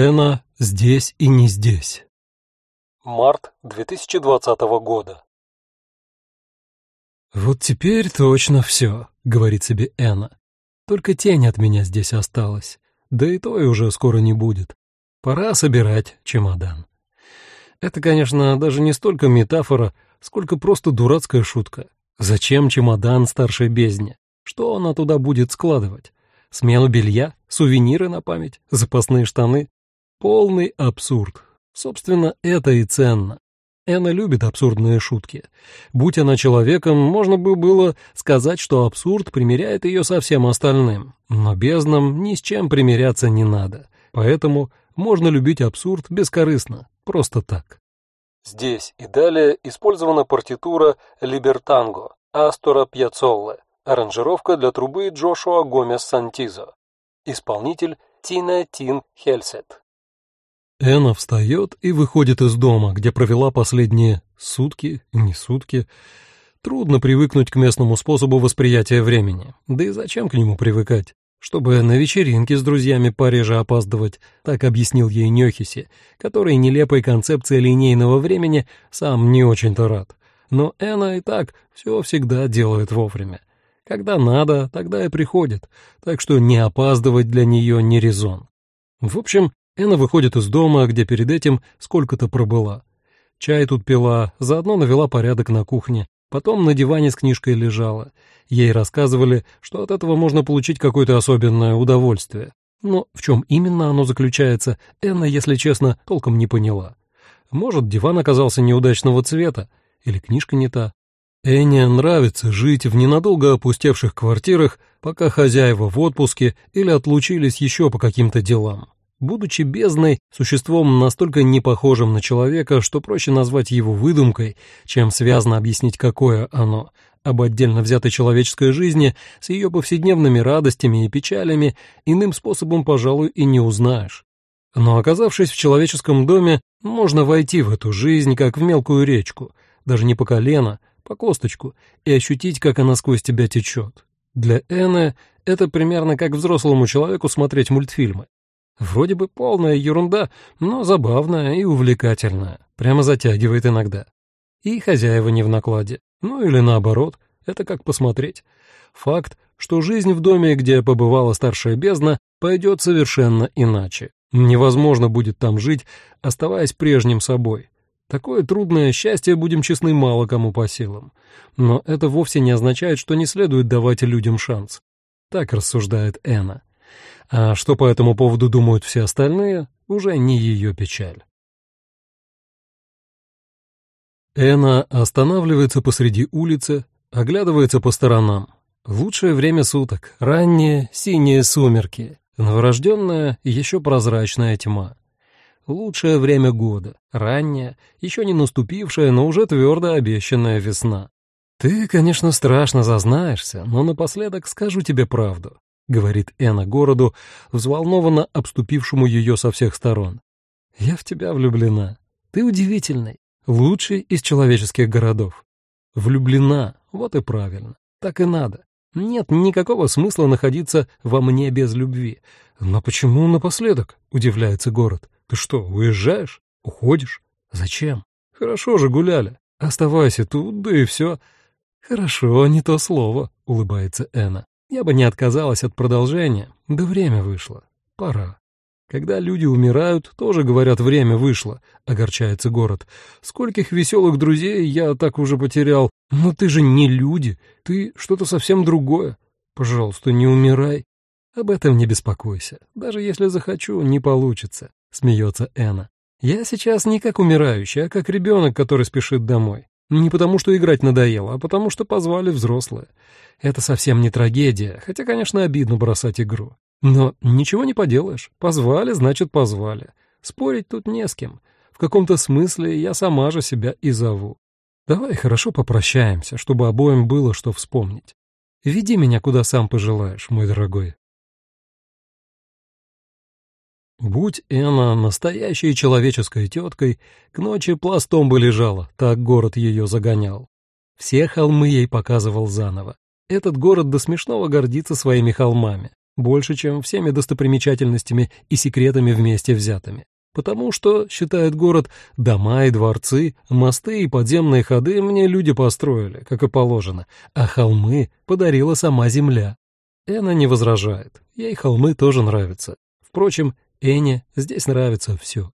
Эна здесь и не здесь. Март 2020 года. «Вот теперь точно все», — говорит себе Эна. «Только тень от меня здесь осталась, да и то и уже скоро не будет. Пора собирать чемодан». Это, конечно, даже не столько метафора, сколько просто дурацкая шутка. Зачем чемодан старшей бездне? Что она туда будет складывать? Смену белья, сувениры на память, запасные штаны? Полный абсурд. Собственно, это и ценно. Эна любит абсурдные шутки. Будь она человеком, можно бы было сказать, что абсурд примеряет ее со всем остальным. Но безднам ни с чем примиряться не надо. Поэтому можно любить абсурд бескорыстно, просто так. Здесь и далее использована партитура «Либертанго» Астора Пьяцолле, аранжировка для трубы Джошуа Гомес Сантизо. Исполнитель Тина Тин Хельсет. Эна встает и выходит из дома, где провела последние сутки, не сутки. Трудно привыкнуть к местному способу восприятия времени. Да и зачем к нему привыкать? Чтобы на вечеринке с друзьями пореже опаздывать, так объяснил ей Нёхиси, который нелепой концепцией линейного времени сам не очень-то рад. Но Эна и так все всегда делает вовремя. Когда надо, тогда и приходит, так что не опаздывать для нее не резон. В общем, Эна выходит из дома, где перед этим сколько-то пробыла. Чай тут пила, заодно навела порядок на кухне, потом на диване с книжкой лежала. Ей рассказывали, что от этого можно получить какое-то особенное удовольствие. Но в чем именно оно заключается, Энна, если честно, толком не поняла. Может, диван оказался неудачного цвета, или книжка не та. Энне нравится жить в ненадолго опустевших квартирах, пока хозяева в отпуске или отлучились еще по каким-то делам. Будучи бездной, существом настолько не похожим на человека, что проще назвать его выдумкой, чем связно объяснить, какое оно, об отдельно взятой человеческой жизни с ее повседневными радостями и печалями иным способом, пожалуй, и не узнаешь. Но оказавшись в человеческом доме, можно войти в эту жизнь, как в мелкую речку, даже не по колено, по косточку, и ощутить, как она сквозь тебя течет. Для Энны это примерно как взрослому человеку смотреть мультфильмы. Вроде бы полная ерунда, но забавная и увлекательная. Прямо затягивает иногда. И хозяева не в накладе. Ну или наоборот, это как посмотреть. Факт, что жизнь в доме, где побывала старшая бездна, пойдет совершенно иначе. Невозможно будет там жить, оставаясь прежним собой. Такое трудное счастье, будем честны, мало кому по силам. Но это вовсе не означает, что не следует давать людям шанс. Так рассуждает Эна. А что по этому поводу думают все остальные, уже не ее печаль. Эна останавливается посреди улицы, оглядывается по сторонам. Лучшее время суток, ранние синие сумерки, новорожденная еще прозрачная тьма. Лучшее время года, ранняя, еще не наступившая, но уже твердо обещанная весна. Ты, конечно, страшно зазнаешься, но напоследок скажу тебе правду. — говорит Эна городу, взволнованно обступившему ее со всех сторон. «Я в тебя влюблена. Ты удивительный, лучший из человеческих городов. Влюблена, вот и правильно. Так и надо. Нет никакого смысла находиться во мне без любви. Но почему напоследок?» — удивляется город. «Ты что, уезжаешь? Уходишь? Зачем? Хорошо же гуляли. Оставайся тут, да и все». «Хорошо, не то слово», — улыбается Эна. Я бы не отказалась от продолжения, да время вышло. Пора. Когда люди умирают, тоже говорят, время вышло, огорчается город. Скольких веселых друзей я так уже потерял. Но ты же не люди, ты что-то совсем другое. Пожалуйста, не умирай. Об этом не беспокойся. Даже если захочу, не получится, смеется Эна. Я сейчас не как умирающий, а как ребенок, который спешит домой. Не потому, что играть надоело, а потому, что позвали взрослые. Это совсем не трагедия, хотя, конечно, обидно бросать игру. Но ничего не поделаешь. Позвали, значит, позвали. Спорить тут не с кем. В каком-то смысле я сама же себя и зову. Давай хорошо попрощаемся, чтобы обоим было что вспомнить. Веди меня куда сам пожелаешь, мой дорогой. Будь Энна настоящей человеческой теткой, к ночи пластом бы лежала, так город ее загонял. Все холмы ей показывал заново. Этот город до смешного гордится своими холмами. больше, чем всеми достопримечательностями и секретами вместе взятыми. Потому что, считает город, дома и дворцы, мосты и подземные ходы мне люди построили, как и положено, а холмы подарила сама земля. Эна не возражает, ей холмы тоже нравятся. Впрочем, Эне здесь нравится все.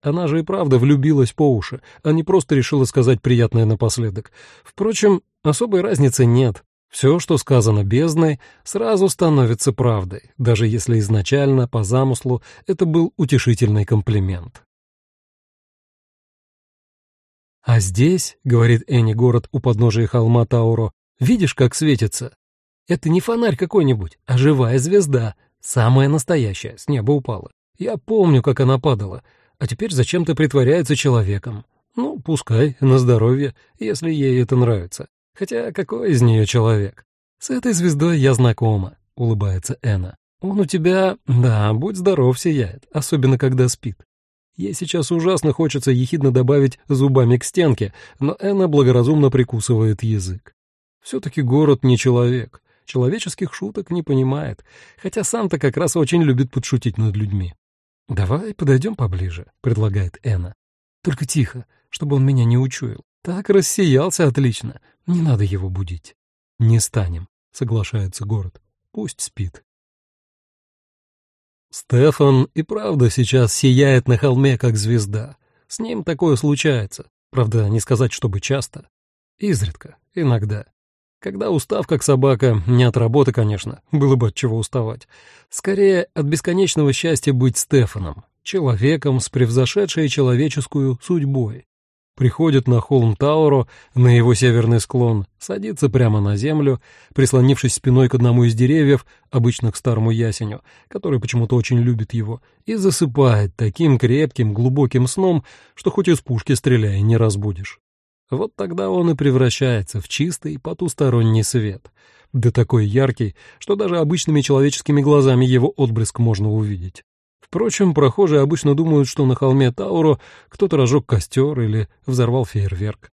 Она же и правда влюбилась по уши, а не просто решила сказать приятное напоследок. Впрочем, особой разницы нет. Все, что сказано бездной, сразу становится правдой, даже если изначально, по замыслу, это был утешительный комплимент. «А здесь, — говорит Энни город у подножия холма Тауро, — видишь, как светится? Это не фонарь какой-нибудь, а живая звезда, самая настоящая, с неба упала. Я помню, как она падала, а теперь зачем-то притворяется человеком. Ну, пускай, на здоровье, если ей это нравится. Хотя какой из нее человек? С этой звездой я знакома, улыбается Эна. Он у тебя, да, будь здоров, сияет, особенно когда спит. Ей сейчас ужасно хочется ехидно добавить зубами к стенке, но Эна благоразумно прикусывает язык. Все-таки город не человек, человеческих шуток не понимает, хотя сам-то как раз очень любит подшутить над людьми. «Давай подойдем поближе», — предлагает Эна. «Только тихо, чтобы он меня не учуял. Так рассиялся отлично. Не надо его будить. Не станем, соглашается город. Пусть спит. Стефан и правда сейчас сияет на холме, как звезда. С ним такое случается. Правда, не сказать, чтобы часто. Изредка, иногда. Когда устав, как собака, не от работы, конечно, было бы от чего уставать. Скорее, от бесконечного счастья быть Стефаном, человеком с превзошедшей человеческую судьбой приходит на холм Тауро, на его северный склон, садится прямо на землю, прислонившись спиной к одному из деревьев, обычно к старому ясеню, который почему-то очень любит его, и засыпает таким крепким, глубоким сном, что хоть из пушки стреляй, не разбудишь. Вот тогда он и превращается в чистый потусторонний свет, да такой яркий, что даже обычными человеческими глазами его отблеск можно увидеть. Впрочем, прохожие обычно думают, что на холме Тауро кто-то разжег костер или взорвал фейерверк.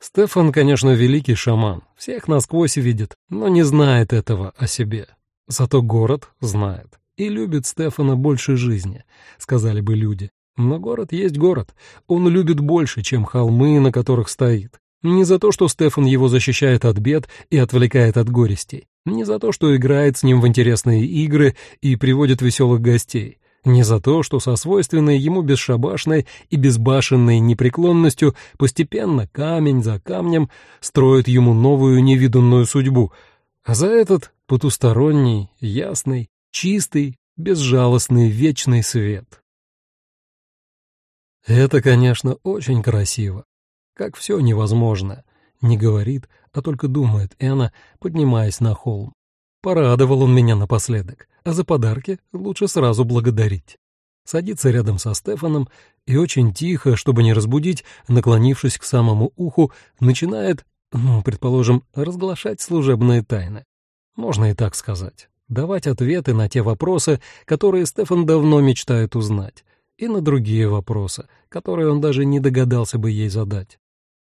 Стефан, конечно, великий шаман, всех насквозь видит, но не знает этого о себе. Зато город знает и любит Стефана больше жизни, сказали бы люди. Но город есть город, он любит больше, чем холмы, на которых стоит. Не за то, что Стефан его защищает от бед и отвлекает от горестей, не за то, что играет с ним в интересные игры и приводит веселых гостей, не за то, что со свойственной ему бесшабашной и безбашенной непреклонностью постепенно камень за камнем строит ему новую невиданную судьбу, а за этот потусторонний, ясный, чистый, безжалостный вечный свет. Это, конечно, очень красиво. Как все невозможно. Не говорит, а только думает Эна, поднимаясь на холм. Порадовал он меня напоследок, а за подарки лучше сразу благодарить. Садится рядом со Стефаном и очень тихо, чтобы не разбудить, наклонившись к самому уху, начинает, ну, предположим, разглашать служебные тайны. Можно и так сказать. Давать ответы на те вопросы, которые Стефан давно мечтает узнать, и на другие вопросы, которые он даже не догадался бы ей задать.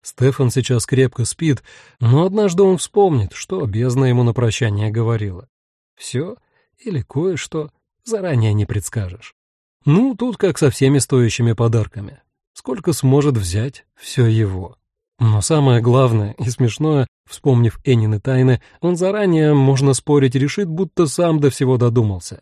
Стефан сейчас крепко спит, но однажды он вспомнит, что бездна ему на прощание говорила. Все или кое-что заранее не предскажешь. Ну, тут как со всеми стоящими подарками. Сколько сможет взять, все его. Но самое главное и смешное, вспомнив Эннины тайны, он заранее, можно спорить, решит, будто сам до всего додумался.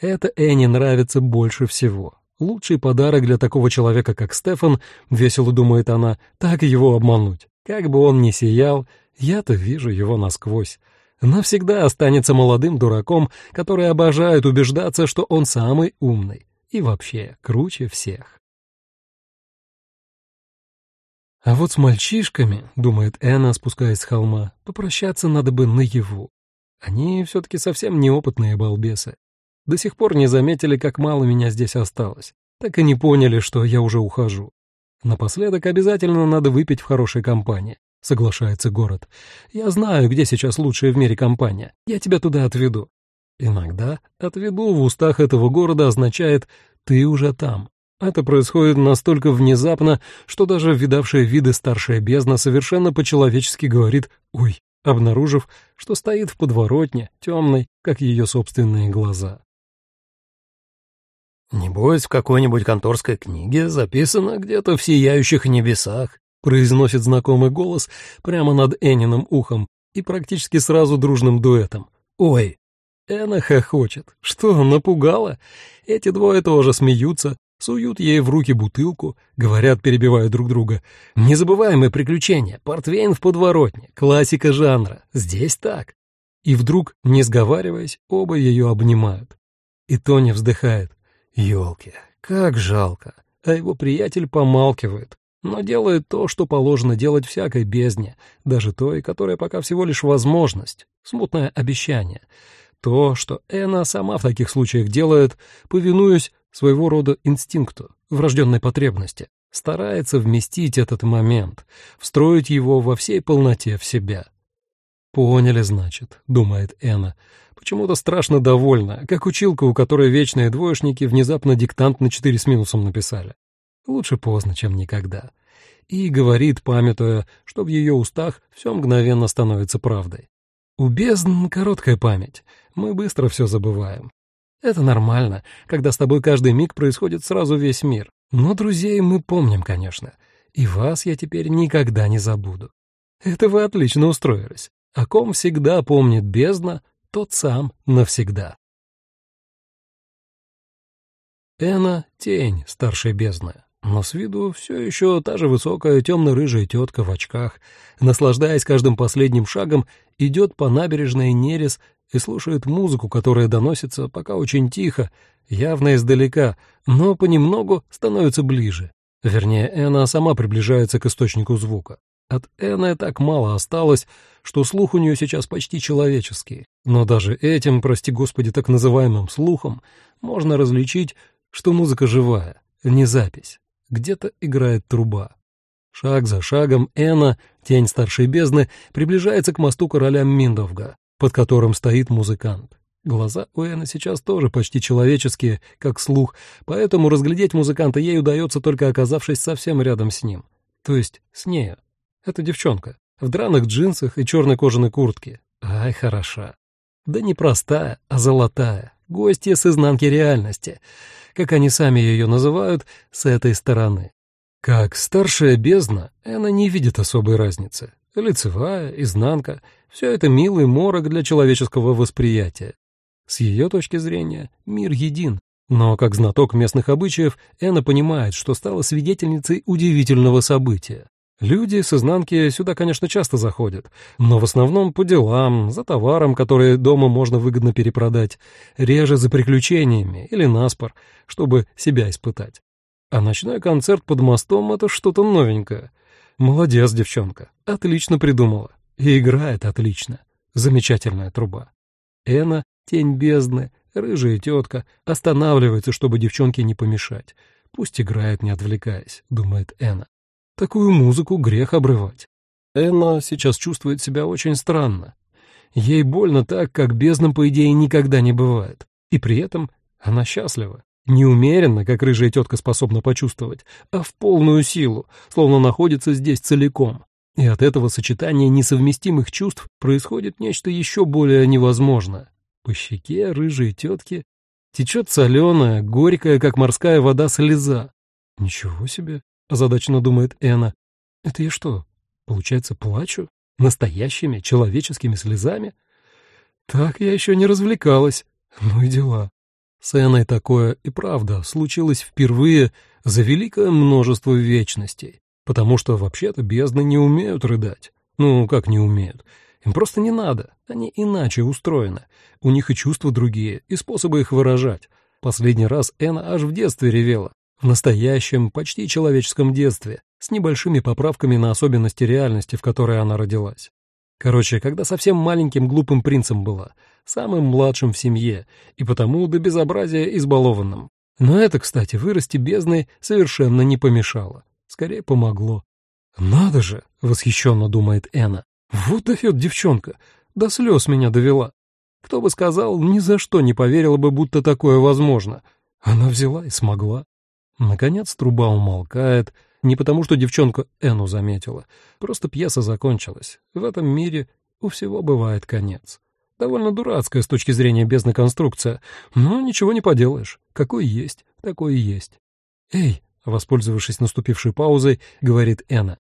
Это Энни нравится больше всего. Лучший подарок для такого человека, как Стефан, весело думает она, так его обмануть. Как бы он ни сиял, я-то вижу его насквозь. Навсегда останется молодым дураком, который обожает убеждаться, что он самый умный и вообще круче всех. А вот с мальчишками, думает Энна, спускаясь с холма, попрощаться надо бы наяву. Они все-таки совсем неопытные балбесы. До сих пор не заметили, как мало меня здесь осталось. Так и не поняли, что я уже ухожу. Напоследок обязательно надо выпить в хорошей компании, соглашается город. Я знаю, где сейчас лучшая в мире компания. Я тебя туда отведу. Иногда «отведу» в устах этого города означает «ты уже там». Это происходит настолько внезапно, что даже видавшая виды старшая бездна совершенно по-человечески говорит «Ой, обнаружив, что стоит в подворотне, темной, как ее собственные глаза. «Небось, в какой-нибудь конторской книге записано где-то в сияющих небесах», произносит знакомый голос прямо над Эниным ухом и практически сразу дружным дуэтом. «Ой!» Эна хохочет. Что, напугала? Эти двое тоже смеются, суют ей в руки бутылку, говорят, перебивая друг друга. «Незабываемые приключения, портвейн в подворотне, классика жанра, здесь так». И вдруг, не сговариваясь, оба ее обнимают. И Тоня вздыхает. Ёлки, как жалко. А его приятель помалкивает, но делает то, что положено делать всякой бездне, даже той, которая пока всего лишь возможность, смутное обещание. То, что Эна сама в таких случаях делает, повинуясь своего рода инстинкту, врожденной потребности, старается вместить этот момент, встроить его во всей полноте в себя. «Поняли, значит», — думает Эна, почему-то страшно довольна, как училка, у которой вечные двоечники внезапно диктант на четыре с минусом написали. Лучше поздно, чем никогда. И говорит, памятуя, что в ее устах все мгновенно становится правдой. У бездн короткая память, мы быстро все забываем. Это нормально, когда с тобой каждый миг происходит сразу весь мир. Но друзей мы помним, конечно, и вас я теперь никогда не забуду. Это вы отлично устроились. О ком всегда помнит бездна, тот сам навсегда. Эна — тень старшей бездны, но с виду все еще та же высокая темно-рыжая тетка в очках, наслаждаясь каждым последним шагом, идет по набережной Нерес и слушает музыку, которая доносится пока очень тихо, явно издалека, но понемногу становится ближе. Вернее, Эна сама приближается к источнику звука. От Эны так мало осталось, что слух у нее сейчас почти человеческий. Но даже этим, прости господи, так называемым слухом, можно различить, что музыка живая, не запись. Где-то играет труба. Шаг за шагом Эна, тень старшей бездны, приближается к мосту короля Миндовга, под которым стоит музыкант. Глаза у Эны сейчас тоже почти человеческие, как слух, поэтому разглядеть музыканта ей удается только оказавшись совсем рядом с ним, то есть с нею. Это девчонка. В драных джинсах и черной кожаной куртке. Ай, хороша. Да не простая, а золотая. Гостья с изнанки реальности. Как они сами ее называют, с этой стороны. Как старшая бездна, она не видит особой разницы. Лицевая, изнанка — все это милый морок для человеческого восприятия. С ее точки зрения мир един, но как знаток местных обычаев, Эна понимает, что стала свидетельницей удивительного события. Люди с изнанки сюда, конечно, часто заходят, но в основном по делам, за товаром, который дома можно выгодно перепродать, реже за приключениями или наспор, чтобы себя испытать. А ночной концерт под мостом — это что-то новенькое. Молодец, девчонка, отлично придумала. И играет отлично. Замечательная труба. Эна, тень бездны, рыжая тетка, останавливается, чтобы девчонке не помешать. Пусть играет, не отвлекаясь, думает Эна. Такую музыку грех обрывать. Энна сейчас чувствует себя очень странно. Ей больно так, как бездном, по идее, никогда не бывает. И при этом она счастлива. Не умеренно, как рыжая тетка способна почувствовать, а в полную силу, словно находится здесь целиком. И от этого сочетания несовместимых чувств происходит нечто еще более невозможное. По щеке рыжей тетки течет соленая, горькая, как морская вода, слеза. Ничего себе! — озадаченно думает Эна. «Это я что, получается, плачу? Настоящими человеческими слезами? Так я еще не развлекалась. Ну и дела». С Эной такое и правда случилось впервые за великое множество вечностей, потому что вообще-то бездны не умеют рыдать. Ну, как не умеют? Им просто не надо, они иначе устроены. У них и чувства другие, и способы их выражать. Последний раз Эна аж в детстве ревела, в настоящем, почти человеческом детстве, с небольшими поправками на особенности реальности, в которой она родилась. Короче, когда совсем маленьким глупым принцем была, самым младшим в семье, и потому до безобразия избалованным. Но это, кстати, вырасти бездной совершенно не помешало. Скорее, помогло. «Надо же!» — восхищенно думает Эна. «Вот дает девчонка! До слез меня довела! Кто бы сказал, ни за что не поверила бы, будто такое возможно. Она взяла и смогла. Наконец труба умолкает, не потому что девчонка Эну заметила, просто пьеса закончилась. В этом мире у всего бывает конец. Довольно дурацкая с точки зрения бездны конструкция, но ничего не поделаешь. Какой есть, такой и есть. «Эй!» — воспользовавшись наступившей паузой, говорит Эна.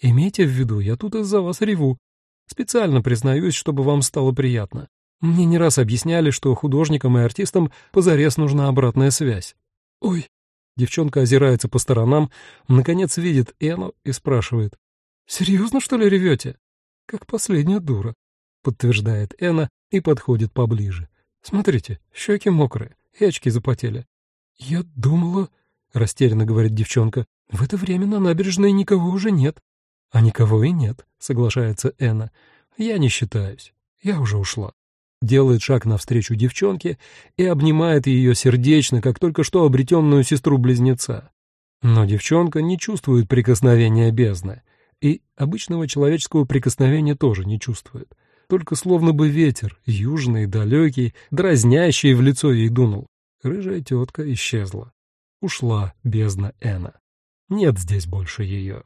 «Имейте в виду, я тут из-за вас реву. Специально признаюсь, чтобы вам стало приятно. Мне не раз объясняли, что художникам и артистам позарез нужна обратная связь. Ой!» Девчонка озирается по сторонам, наконец видит Эну и спрашивает. «Серьезно, что ли, ревете?» «Как последняя дура», — подтверждает Эна и подходит поближе. «Смотрите, щеки мокрые и очки запотели». «Я думала...» — растерянно говорит девчонка. «В это время на набережной никого уже нет». «А никого и нет», — соглашается Эна. «Я не считаюсь. Я уже ушла». Делает шаг навстречу девчонке и обнимает ее сердечно, как только что обретенную сестру-близнеца. Но девчонка не чувствует прикосновения бездны, и обычного человеческого прикосновения тоже не чувствует. Только словно бы ветер, южный, далекий, дразнящий в лицо ей дунул. Рыжая тетка исчезла. Ушла бездна Эна. Нет здесь больше ее.